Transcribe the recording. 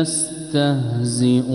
يستهزئون.